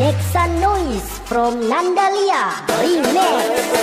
Nexa Noise from Nandalia. Remix.